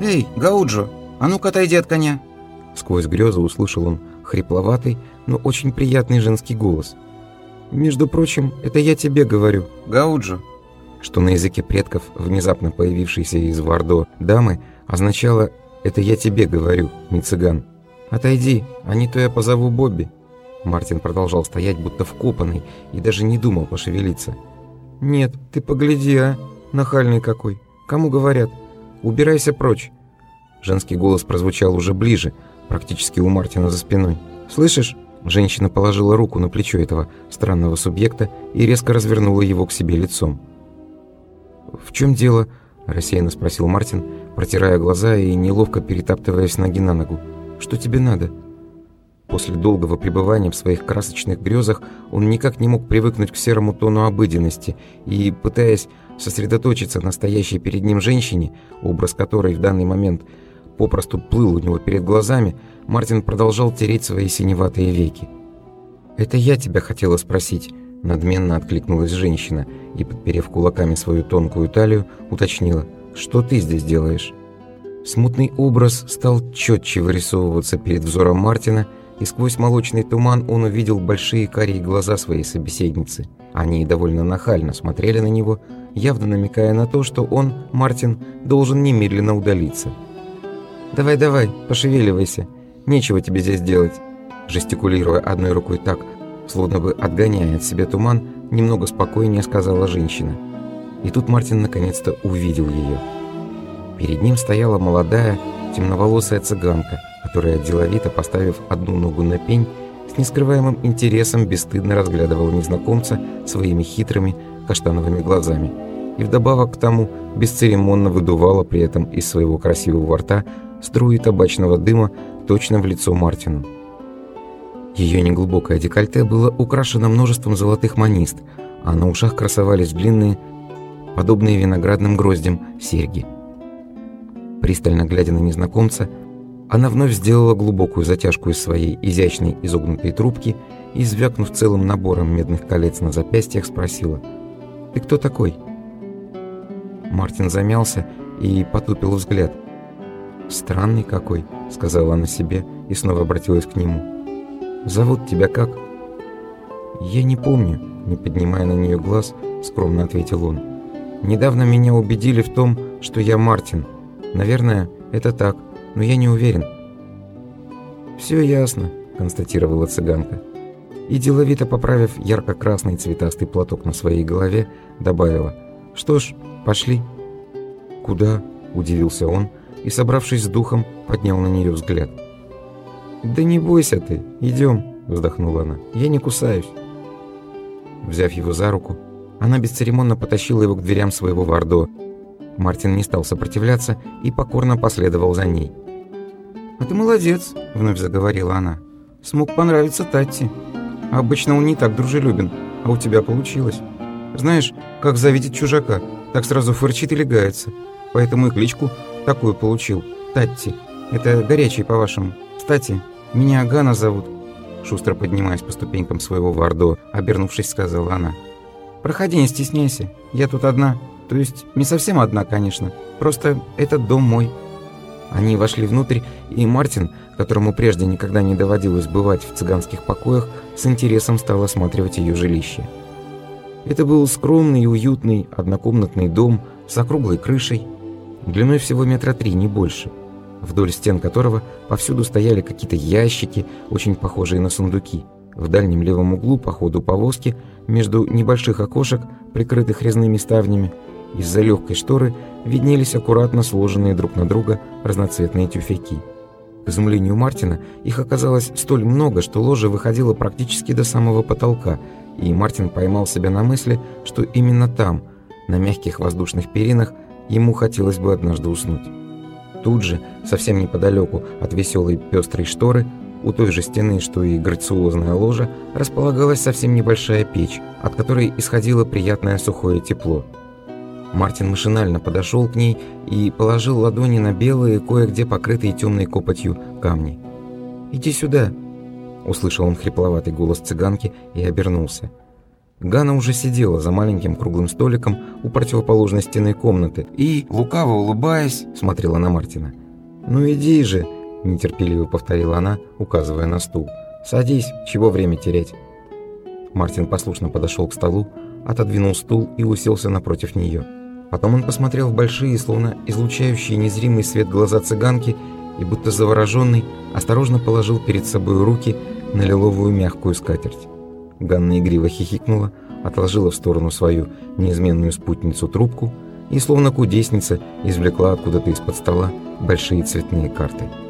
«Эй, Гауджо, а ну-ка отойди от коня!» Сквозь грезы услышал он хрипловатый, но очень приятный женский голос. «Между прочим, это я тебе говорю, Гауджо!» Что на языке предков, внезапно появившейся из Вардо дамы, означало «это я тебе говорю, не цыган». «Отойди, а не то я позову Бобби». Мартин продолжал стоять, будто вкопанный, и даже не думал пошевелиться. «Нет, ты погляди, а! Нахальный какой! Кому говорят? Убирайся прочь!» Женский голос прозвучал уже ближе, практически у Мартина за спиной. «Слышишь?» Женщина положила руку на плечо этого странного субъекта и резко развернула его к себе лицом. «В чем дело?» – рассеянно спросил Мартин, протирая глаза и неловко перетаптываясь ноги на ногу. «Что тебе надо?» После долгого пребывания в своих красочных грезах он никак не мог привыкнуть к серому тону обыденности и, пытаясь сосредоточиться на стоящей перед ним женщине, образ которой в данный момент попросту плыл у него перед глазами, Мартин продолжал тереть свои синеватые веки. «Это я тебя хотела спросить», — надменно откликнулась женщина и, подперев кулаками свою тонкую талию, уточнила, «что ты здесь делаешь?» Смутный образ стал четче вырисовываться перед взором Мартина, и сквозь молочный туман он увидел большие карие глаза своей собеседницы. Они довольно нахально смотрели на него, явно намекая на то, что он, Мартин, должен немедленно удалиться. «Давай-давай, пошевеливайся, нечего тебе здесь делать», жестикулируя одной рукой так, словно бы отгоняя от себя туман, немного спокойнее сказала женщина. И тут Мартин наконец-то увидел ее. Перед ним стояла молодая, темноволосая цыганка – которая, деловито поставив одну ногу на пень, с нескрываемым интересом бесстыдно разглядывала незнакомца своими хитрыми каштановыми глазами и вдобавок к тому бесцеремонно выдувала при этом из своего красивого рта струи табачного дыма точно в лицо Мартину. Ее неглубокое декольте было украшено множеством золотых манист, а на ушах красовались длинные, подобные виноградным гроздям, серьги. Пристально глядя на незнакомца, она вновь сделала глубокую затяжку из своей изящной изогнутой трубки и, звякнув целым набором медных колец на запястьях, спросила «Ты кто такой?» Мартин замялся и потупил взгляд. «Странный какой», — сказала она себе и снова обратилась к нему. «Зовут тебя как?» «Я не помню», — не поднимая на нее глаз, скромно ответил он. «Недавно меня убедили в том, что я Мартин. Наверное, это так но я не уверен». «Все ясно», — констатировала цыганка. И деловито поправив ярко-красный цветастый платок на своей голове, добавила. «Что ж, пошли». «Куда?» — удивился он и, собравшись с духом, поднял на нее взгляд. «Да не бойся ты, идем», — вздохнула она. «Я не кусаюсь». Взяв его за руку, она бесцеремонно потащила его к дверям своего вардо. Мартин не стал сопротивляться и покорно последовал за ней. «А ты молодец», — вновь заговорила она. «Смог понравиться Татти. Обычно он не так дружелюбен, а у тебя получилось. Знаешь, как завидит чужака, так сразу фырчит и легается. Поэтому и кличку такую получил. Татти. Это горячий, по-вашему. Кстати, меня Гана зовут». Шустро поднимаясь по ступенькам своего вардо, обернувшись, сказала она. «Проходи, не стесняйся. Я тут одна. То есть не совсем одна, конечно. Просто этот дом мой». Они вошли внутрь, и Мартин, которому прежде никогда не доводилось бывать в цыганских покоях, с интересом стал осматривать ее жилище. Это был скромный и уютный однокомнатный дом с округлой крышей, длиной всего метра три, не больше, вдоль стен которого повсюду стояли какие-то ящики, очень похожие на сундуки. В дальнем левом углу по ходу повозки, между небольших окошек, прикрытых резными ставнями, из-за легкой шторы виднелись аккуратно сложенные друг на друга разноцветные тюфяки. К изумлению Мартина их оказалось столь много, что ложа выходила практически до самого потолка, и Мартин поймал себя на мысли, что именно там, на мягких воздушных перинах, ему хотелось бы однажды уснуть. Тут же, совсем неподалеку от веселой пестрой шторы, у той же стены, что и грациозная ложа, располагалась совсем небольшая печь, от которой исходило приятное сухое тепло – Мартин машинально подошел к ней и положил ладони на белые, кое-где покрытые темной копотью камни. «Иди сюда!» – услышал он хрипловатый голос цыганки и обернулся. Ганна уже сидела за маленьким круглым столиком у противоположной стены комнаты и, лукаво улыбаясь, смотрела на Мартина. «Ну иди же!» – нетерпеливо повторила она, указывая на стул. «Садись, чего время терять?» Мартин послушно подошел к столу, отодвинул стул и уселся напротив нее. Потом он посмотрел в большие, словно излучающие незримый свет глаза цыганки и, будто завороженный, осторожно положил перед собой руки на лиловую мягкую скатерть. Ганна игриво хихикнула, отложила в сторону свою неизменную спутницу трубку и, словно кудесница, извлекла откуда-то из-под стола большие цветные карты –